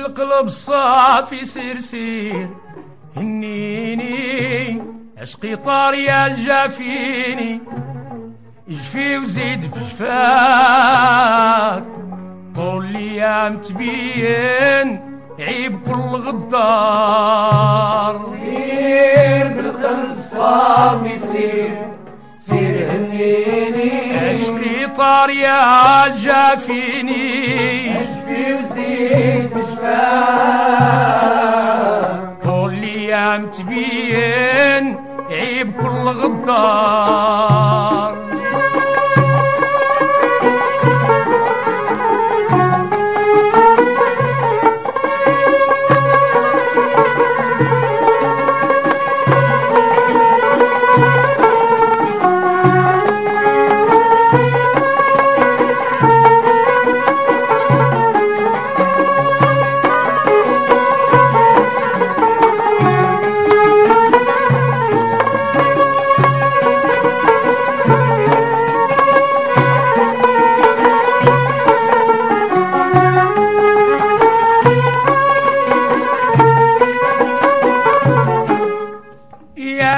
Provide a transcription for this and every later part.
بالقلب الصافي سير سير. هنيني عشقي طار يا الجافيني جفي وزيد في جفاك طول الأيام تبين عيب كل غدار. سير بالقلب الصافي سير. سير هنيني عشقي طار يا الجافيني اشفي وزيد. طول الأيام تبين عيب كل غدار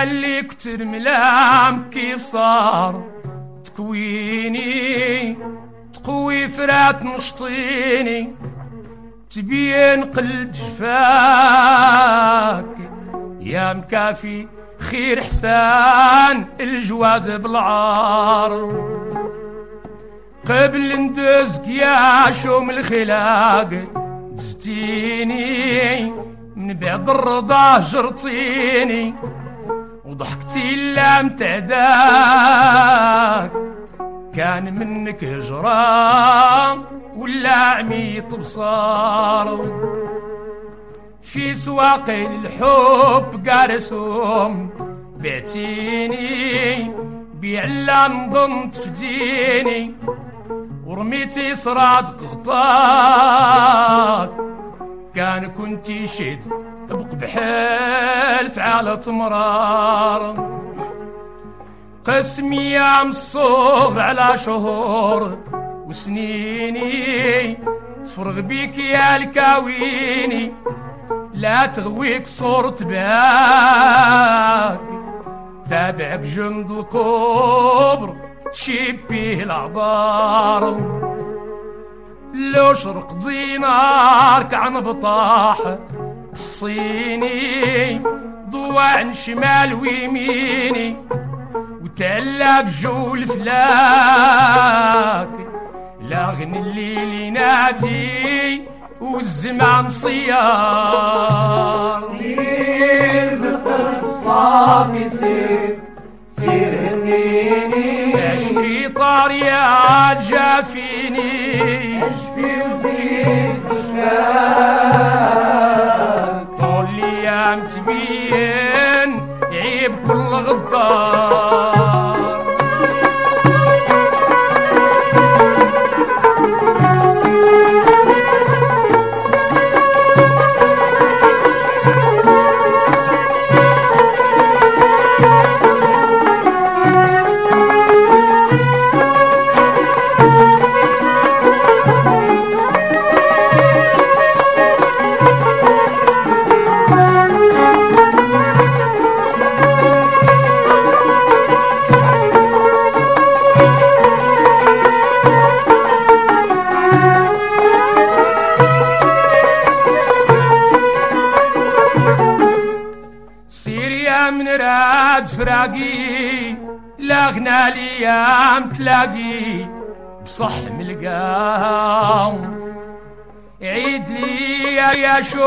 اللي كتر ملام كيف صار. تكويني تقوي فرات نشطيني تبين قل جفاك يا مكافي خير حسان الجواد بالعار. قبل ندزك يا شوم الخلاق. دزتيني من بعد الرضا جرتيني. وضحكتي لا متعداك كان منك هجران ولا عميط بصار. في سواق الحب قارسهم بعتيني بيعلا نظن تفديني ورميتي صراد غطاك كان كنتي شد بقبحال فعالة مرار قسمي يا مصوغ على شهور وسنيني تفرغ بيك يا الكاويني لا تغويك صورة باك. تابعك جند القبر تشيب بيه العبار لو شرق دينارك عن بطاح تحصيني ضوع شمال ويميني وتعلى بجول فلاك. لا غني الليل ينادي والزمان صيار. سير بالقلب الصافي سير سير طار يا جافيني. اشفي وزيد طول الأيام تبين عيب كل غدار. راد فراقي لا غنى الأيام تلاقي بصح ملقاهم. عيد لي يا شو